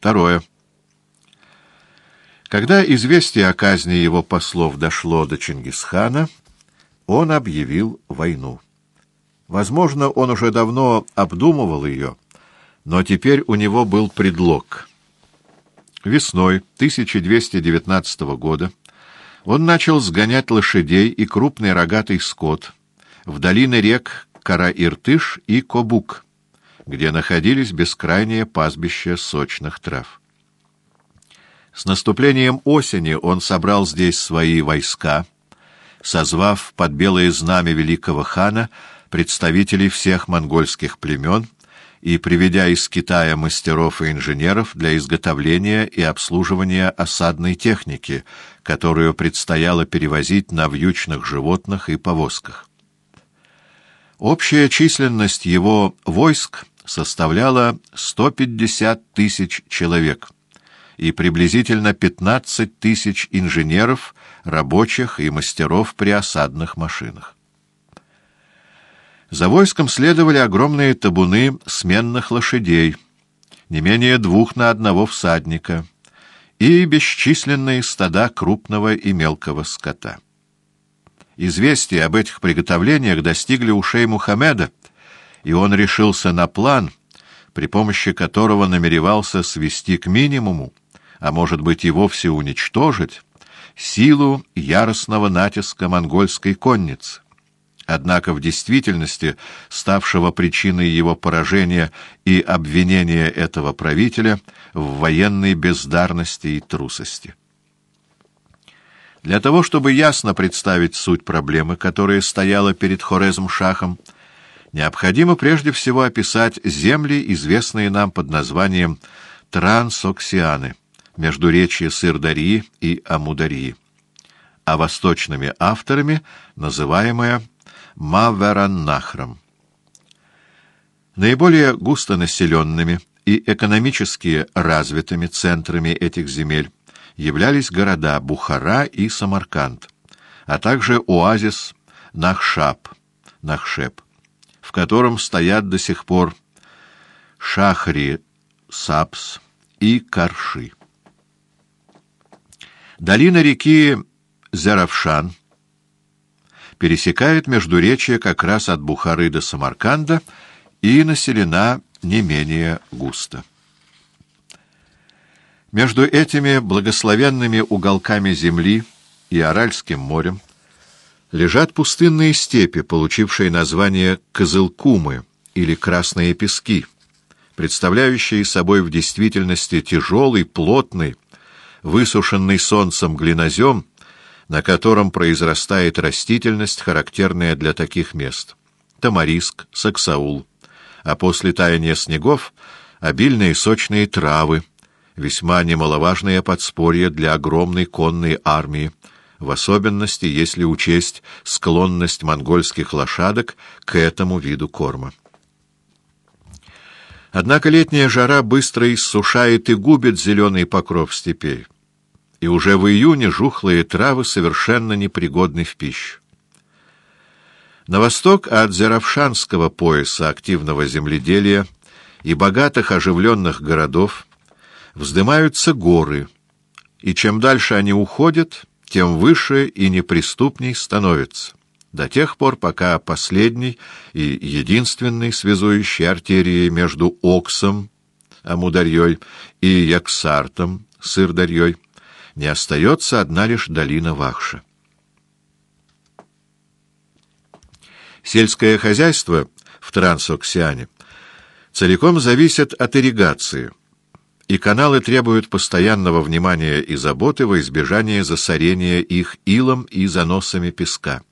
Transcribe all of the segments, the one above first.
Второе. Когда известие о казни его послов дошло до Чингисхана, он объявил войну. Возможно, он уже давно обдумывал ее, но теперь у него был предлог. Весной 1219 года он начал сгонять лошадей и крупный рогатый скот в долины рек Кара-Иртыш и Кобук, где находились бескрайние пастбища сочных трав. С наступлением осени он собрал здесь свои войска, созвав под белое знамя великого хана представителей всех монгольских племен и приведя из Китая мастеров и инженеров для изготовления и обслуживания осадной техники, которую предстояло перевозить на вьючных животных и повозках. Общая численность его войск составляла 150 тысяч человек и приблизительно 15 тысяч инженеров, рабочих и мастеров при осадных машинах. За войском следовали огромные табуны сменных лошадей, не менее двух на одного всадника, и бесчисленные стада крупного и мелкого скота. Известия об этих приготовлениях достигли ушей Мухаммеда, и он решился на план, при помощи которого намеревался свести к минимуму, а может быть и вовсе уничтожить, силу яростного натиска монгольской конницы однако в действительности ставшего причиной его поражения и обвинения этого правителя в военной бездарности и трусости. Для того, чтобы ясно представить суть проблемы, которая стояла перед Хорезм-Шахом, необходимо прежде всего описать земли, известные нам под названием Трансоксианы, междуречье Сырдарьи и Амударьи, а восточными авторами называемое Мавераннахром. Наиболее густонаселенными и экономически развитыми центрами этих земель являлись города Бухара и Самарканд, а также оазис Нахшаб, Нахшеп, в котором стоят до сих пор Шахри, Сапс и Карши. Долина реки Заравшан пересекает Междуречье как раз от Бухары до Самарканда и населена не менее густо. Между этими благословенными уголками земли и Аральским морем лежат пустынные степи, получившие название Козылкумы или Красные пески, представляющие собой в действительности тяжелый, плотный, высушенный солнцем глинозем, на котором произрастает растительность, характерная для таких мест. Тамариск, саксаул, а после таяния снегов — обильные сочные травы, весьма немаловажное подспорье для огромной конной армии, в особенности, если учесть склонность монгольских лошадок к этому виду корма. Однако летняя жара быстро иссушает и губит зеленый покров степей и уже в июне жухлые травы совершенно непригодны в пищу. На восток от Зеравшанского пояса активного земледелия и богатых оживленных городов вздымаются горы, и чем дальше они уходят, тем выше и неприступней становятся, до тех пор, пока последний и единственный связующий артерии между Оксом, Амударьей, и Яксартом, Сырдарьей, не остается одна лишь долина Вахша. Сельское хозяйство в Трансоксиане целиком зависит от ирригации, и каналы требуют постоянного внимания и заботы во избежание засорения их илом и заносами песка.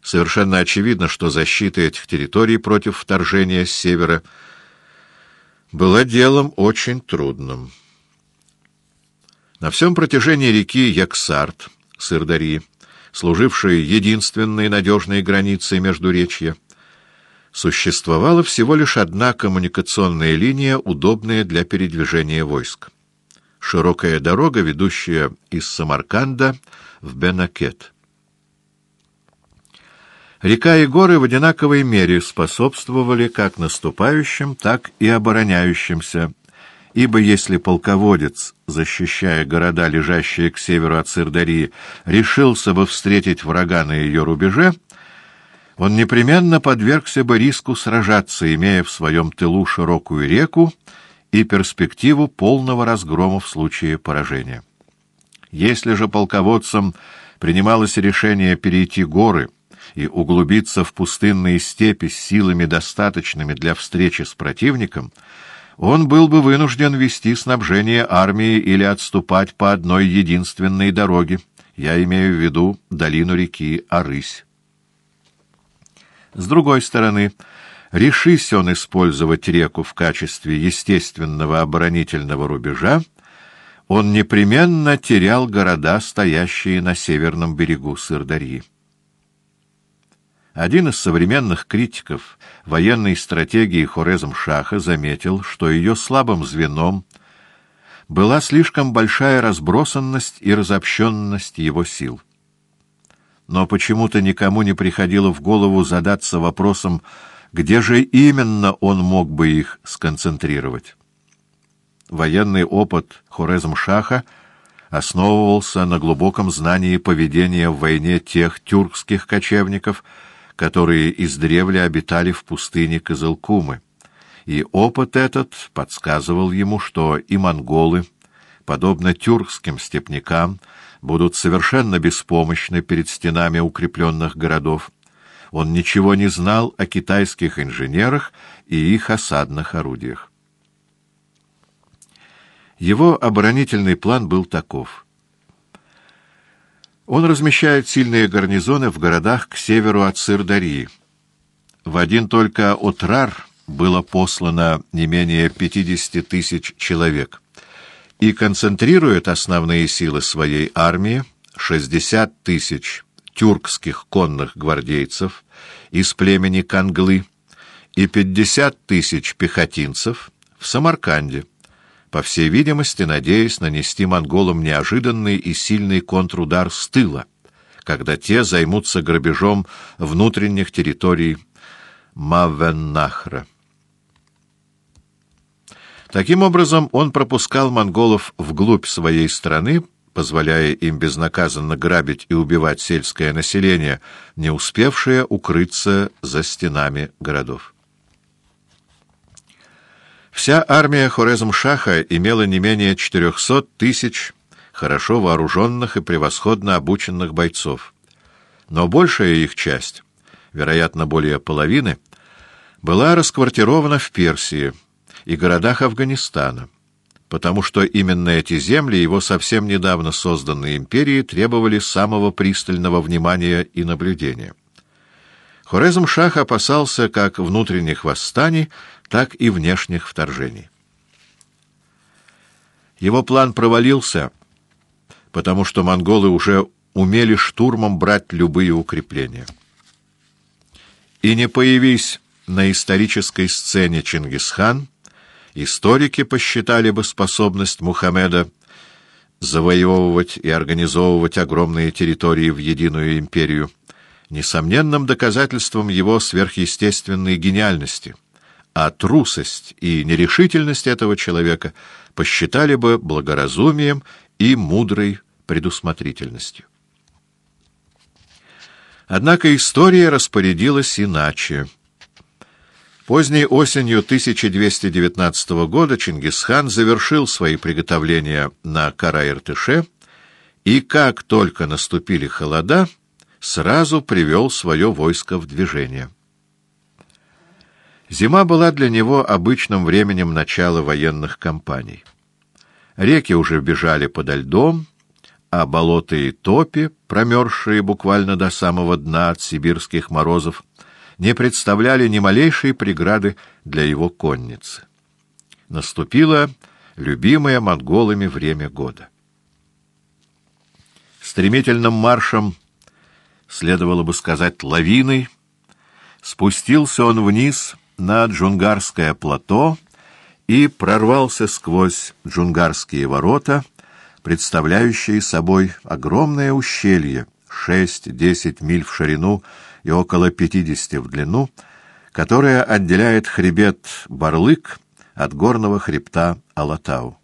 Совершенно очевидно, что защита этих территорий против вторжения с севера была делом очень трудным. На всем протяжении реки Яксарт, Сырдари, служившей единственной надежной границей между речья, существовала всего лишь одна коммуникационная линия, удобная для передвижения войск. Широкая дорога, ведущая из Самарканда в Бенакет. Река и горы в одинаковой мере способствовали как наступающим, так и обороняющимся ибо если полководец, защищая города, лежащие к северу от Сырдарии, решился бы встретить врага на ее рубеже, он непременно подвергся бы риску сражаться, имея в своем тылу широкую реку и перспективу полного разгрома в случае поражения. Если же полководцам принималось решение перейти горы и углубиться в пустынные степи с силами, достаточными для встречи с противником, он был бы вынужден вести снабжение армии или отступать по одной единственной дороге, я имею в виду долину реки Арысь. С другой стороны, решись он использовать реку в качестве естественного оборонительного рубежа, он непременно терял города, стоящие на северном берегу Сырдарьи. Один из современных критиков военной стратегии Хорезм-Шаха заметил, что ее слабым звеном была слишком большая разбросанность и разобщенность его сил но почему-то никому не приходило в голову задаться вопросом, где же именно он мог бы их сконцентрировать. Военный опыт Хорезм-Шаха основывался на глубоком знании поведения в войне тех тюркских кочевников, которые издревле обитали в пустыне Кызылкумы, и опыт этот подсказывал ему, что и монголы, подобно тюркским степнякам, будут совершенно беспомощны перед стенами укрепленных городов. Он ничего не знал о китайских инженерах и их осадных орудиях. Его оборонительный план был таков. Он размещает сильные гарнизоны в городах к северу от Сырдарьи. В один только Отрар было послано не менее 50 тысяч человек и концентрирует основные силы своей армии, 60 тысяч тюркских конных гвардейцев из племени Канглы и 50 тысяч пехотинцев в Самарканде, по всей видимости, надеясь нанести монголам неожиданный и сильный контрудар с тыла, когда те займутся грабежом внутренних территорий Мавеннахра. Таким образом, он пропускал монголов вглубь своей страны, позволяя им безнаказанно грабить и убивать сельское население, не успевшее укрыться за стенами городов. Вся армия Хорезм-Шаха имела не менее 400 тысяч хорошо вооруженных и превосходно обученных бойцов. Но большая их часть, вероятно, более половины, была расквартирована в Персии – и городах Афганистана, потому что именно эти земли его совсем недавно созданной империи требовали самого пристального внимания и наблюдения. Хорезм-Шах опасался как внутренних восстаний, так и внешних вторжений. Его план провалился, потому что монголы уже умели штурмом брать любые укрепления. И не появись на исторической сцене Чингисхан, Историки посчитали бы способность Мухаммеда завоевывать и организовывать огромные территории в единую империю несомненным доказательством его сверхъестественной гениальности, а трусость и нерешительность этого человека посчитали бы благоразумием и мудрой предусмотрительностью. Однако история распорядилась иначе. Поздней осенью 1219 года Чингисхан завершил свои приготовления на Кара-Иртыше и, как только наступили холода, сразу привел свое войско в движение. Зима была для него обычным временем начала военных кампаний. Реки уже бежали подо льдом, а болота и топи, промерзшие буквально до самого дна от сибирских морозов, не представляли ни малейшей преграды для его конницы. Наступило любимое монголами время года. Стремительным маршем, следовало бы сказать, лавиной, спустился он вниз на Джунгарское плато и прорвался сквозь Джунгарские ворота, представляющие собой огромное ущелье, шесть-десять миль в ширину, и около 50 в длину, которая отделяет хребет Барлык от горного хребта Алатау.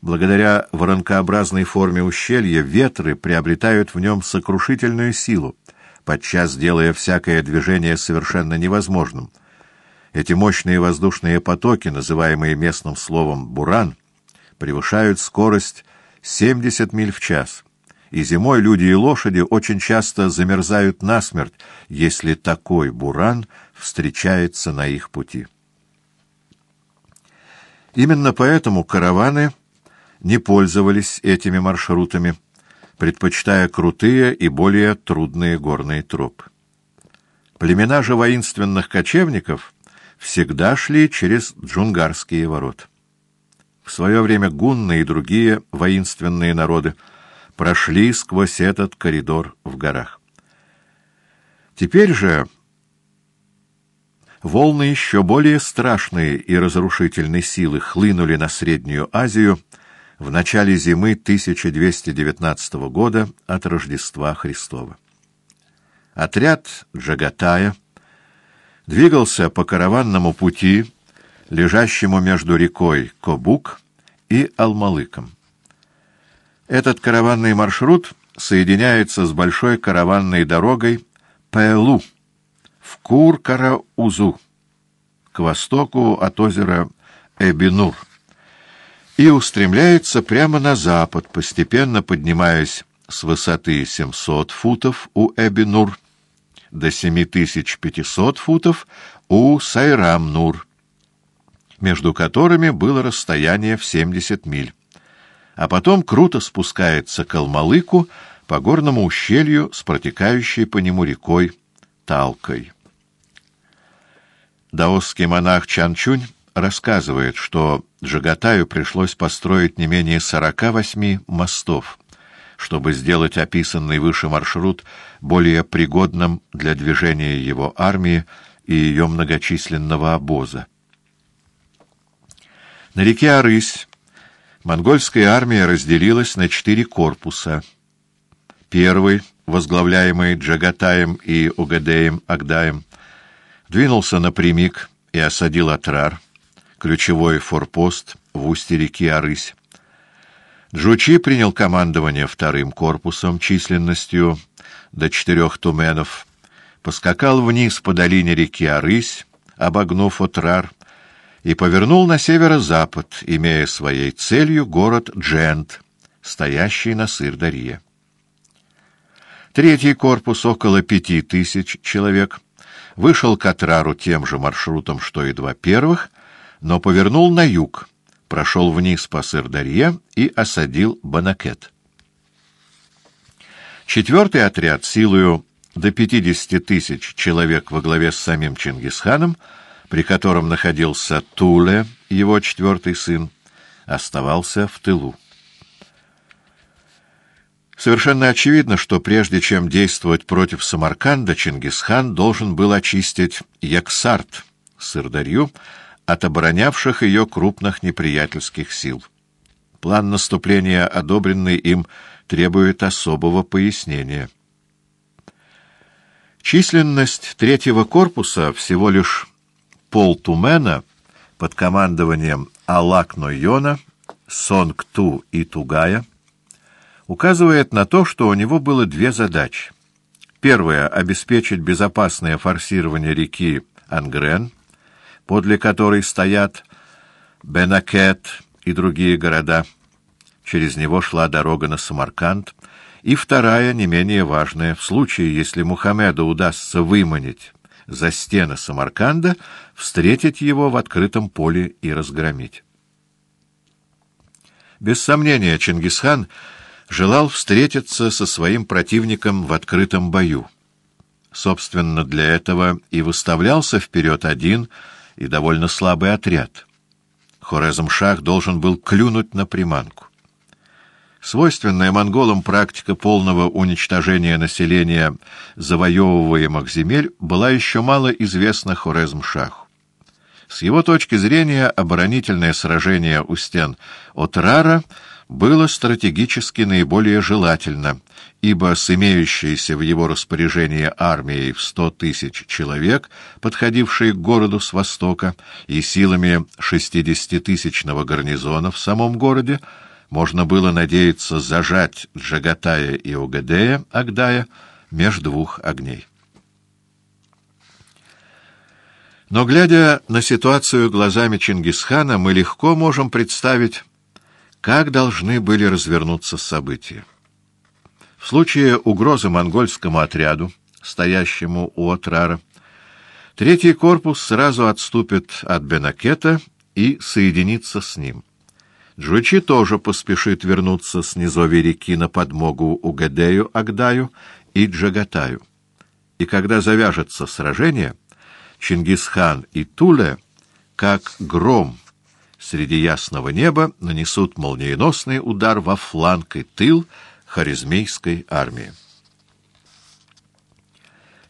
Благодаря воронкообразной форме ущелья ветры приобретают в нем сокрушительную силу, подчас делая всякое движение совершенно невозможным. Эти мощные воздушные потоки, называемые местным словом «буран», превышают скорость 70 миль в час, и зимой люди и лошади очень часто замерзают насмерть, если такой буран встречается на их пути. Именно поэтому караваны не пользовались этими маршрутами, предпочитая крутые и более трудные горные тропы. Племена же воинственных кочевников всегда шли через джунгарские ворота. В свое время гунны и другие воинственные народы прошли сквозь этот коридор в горах. Теперь же волны еще более страшные и разрушительной силы хлынули на Среднюю Азию в начале зимы 1219 года от Рождества Христова. Отряд Джагатая двигался по караванному пути, лежащему между рекой Кобук и Алмалыком. Этот караванный маршрут соединяется с большой караванной дорогой Пэлу в Кур-Караузу к востоку от озера Эбинур и устремляется прямо на запад, постепенно поднимаясь с высоты 700 футов у Эбинур до 7500 футов у Сайрамнур, между которыми было расстояние в 70 миль, а потом круто спускается к Алмалыку по горному ущелью с протекающей по нему рекой Талкой. Даосский монах Чанчунь рассказывает, что Джагатаю пришлось построить не менее 48 мостов, чтобы сделать описанный выше маршрут более пригодным для движения его армии и ее многочисленного обоза. На реке Арысь монгольская армия разделилась на четыре корпуса. Первый, возглавляемый Джагатаем и Угадеем Агдаем, двинулся напрямик и осадил Атрар, ключевой форпост в устье реки Арысь. Джучи принял командование вторым корпусом численностью до четырех туменов, поскакал вниз по долине реки Арысь, обогнув Отрар, и повернул на северо-запад, имея своей целью город Джент, стоящий на Сырдарье. Третий корпус, около пяти тысяч человек, вышел к Атрару тем же маршрутом, что и два первых, но повернул на юг, прошел вниз по Сырдарье и осадил Банакет. Четвертый отряд, силою до пятидесяти тысяч человек во главе с самим Чингисханом, при котором находился Туле, его четвертый сын, оставался в тылу. Совершенно очевидно, что прежде чем действовать против Самарканда, Чингисхан должен был очистить Яксарт, Сырдарью, от оборонявших ее крупных неприятельских сил. План наступления, одобренный им, требует особого пояснения. Численность третьего корпуса всего лишь полтумена под командованием Алак-Нойона, Сонг-Ту и Тугая указывает на то, что у него было две задачи. Первая — обеспечить безопасное форсирование реки Ангрен — подле которой стоят Бенакет и другие города. Через него шла дорога на Самарканд. И вторая, не менее важная, в случае, если Мухаммеду удастся выманить за стены Самарканда, встретить его в открытом поле и разгромить. Без сомнения, Чингисхан желал встретиться со своим противником в открытом бою. Собственно, для этого и выставлялся вперед один — и довольно слабый отряд. Хорезм-Шах должен был клюнуть на приманку. Свойственная монголам практика полного уничтожения населения завоевываемых земель была еще мало известна Хорезм-Шаху. С его точки зрения оборонительное сражение у стен Отрара было стратегически наиболее желательно, ибо с имеющейся в его распоряжении армией в сто тысяч человек, подходившей к городу с востока, и силами шестидесятитысячного гарнизона в самом городе, можно было надеяться зажать Джагатая и Угадея, Агдая, меж двух огней. Но, глядя на ситуацию глазами Чингисхана, мы легко можем представить, как должны были развернуться события. В случае угрозы монгольскому отряду, стоящему у Отрара, третий корпус сразу отступит от Бенакета и соединится с ним. Джучи тоже поспешит вернуться с низовья реки на подмогу Угадею, Агдаю и Джагатаю. И когда завяжется сражение, Чингисхан и Туле, как гром среди ясного неба, нанесут молниеносный удар во фланг и тыл Харизмейской армии.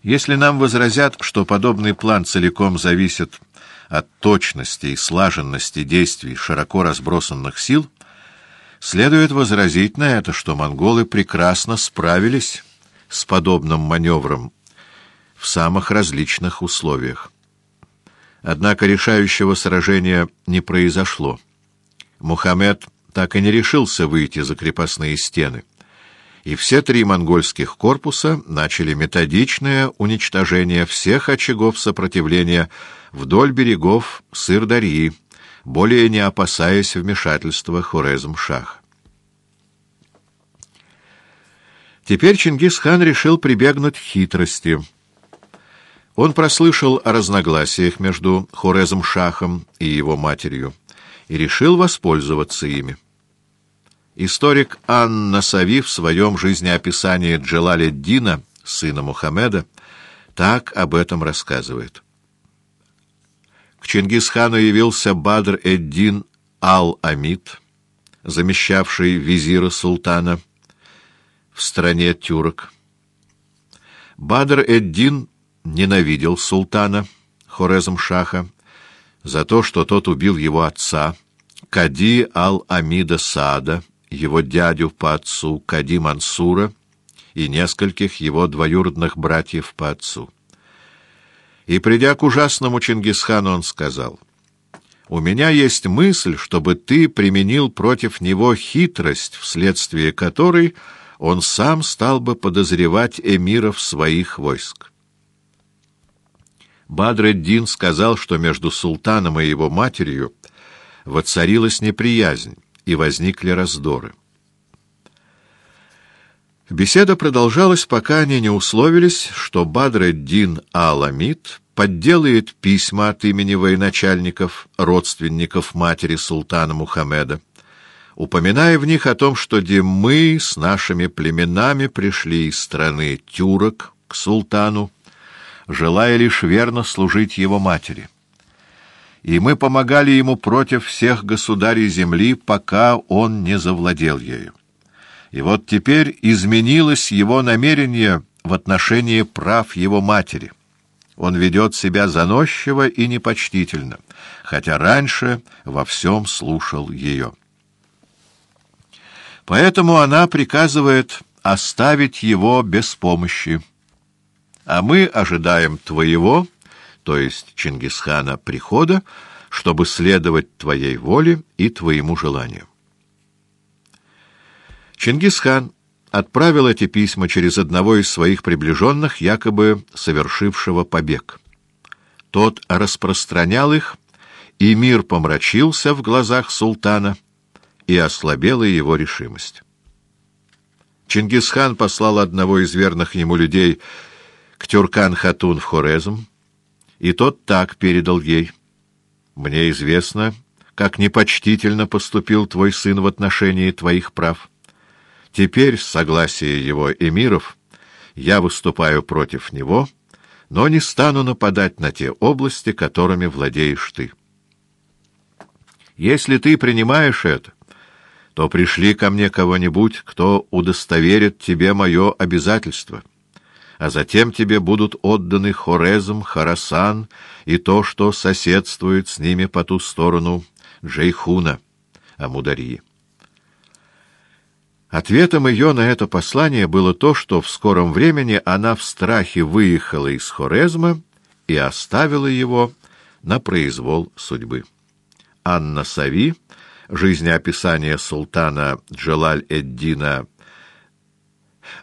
Если нам возразят, что подобный план целиком зависит от точности и слаженности действий широко разбросанных сил, следует возразить на это, что монголы прекрасно справились с подобным маневром в самых различных условиях. Однако решающего сражения не произошло. Мухаммед так и не решился выйти за крепостные стены, и все три монгольских корпуса начали методичное уничтожение всех очагов сопротивления вдоль берегов Сырдарьи, более не опасаясь вмешательства Хорезм-Шах. Теперь Чингисхан решил прибегнуть к хитрости. Он прослышал о разногласиях между Хорезом-Шахом и его матерью и решил воспользоваться ими. Историк Анна Сави в своем жизнеописании Джалаледдина, сына Мухаммеда, так об этом рассказывает. К Чингисхану явился Бадр-эд-Дин Ал-Амид, замещавший визира султана в стране тюрок. Бадр-эд-Дин ненавидел султана Хорезм-Шаха за то, что тот убил его отца, Кади Ал-Амида Саада, его дядю по отцу Кади Мансура и нескольких его двоюродных братьев по отцу. И, придя к ужасному Чингисхану, он сказал, «У меня есть мысль, чтобы ты применил против него хитрость, вследствие которой он сам стал бы подозревать эмиров своих войск». Бадреддин сказал, что между султаном и его матерью воцарилась неприязнь и возникли раздоры. Беседа продолжалась, пока они не условились, что Бадреддин Аламид подделает письма от имени военачальников, родственников матери султана Мухаммеда, упоминая в них о том, что где мы с нашими племенами пришли из страны тюрок к султану, желая лишь верно служить его матери. И мы помогали ему против всех государей земли, пока он не завладел ею. И вот теперь изменилось его намерение в отношении прав его матери. Он ведет себя заносчиво и непочтительно, хотя раньше во всем слушал ее. Поэтому она приказывает оставить его без помощи. А мы ожидаем твоего, то есть Чингисхана, прихода, чтобы следовать твоей воле и твоему желанию. Чингисхан отправил эти письма через одного из своих приближенных, якобы совершившего побег. Тот распространял их, и мир помрачился в глазах султана, и ослабела его решимость. Чингисхан послал одного из верных ему людей к Тюркан-Хатун в Хорезм, и тот так передал ей. «Мне известно, как непочтительно поступил твой сын в отношении твоих прав». Теперь, с согласия его эмиров, я выступаю против него, но не стану нападать на те области, которыми владеешь ты. Если ты принимаешь это, то пришли ко мне кого-нибудь, кто удостоверит тебе мое обязательство, а затем тебе будут отданы Хорезм, Харасан и то, что соседствует с ними по ту сторону Джейхуна, Амударьи. Ответом ее на это послание было то, что в скором времени она в страхе выехала из Хорезма и оставила его на произвол судьбы. Анна Сави, жизнеописание султана Джалаль-эд-Дина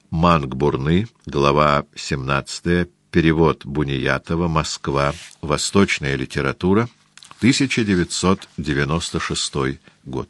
Мангбурны, глава 17, перевод Буниятова, Москва, Восточная литература, 1996 год.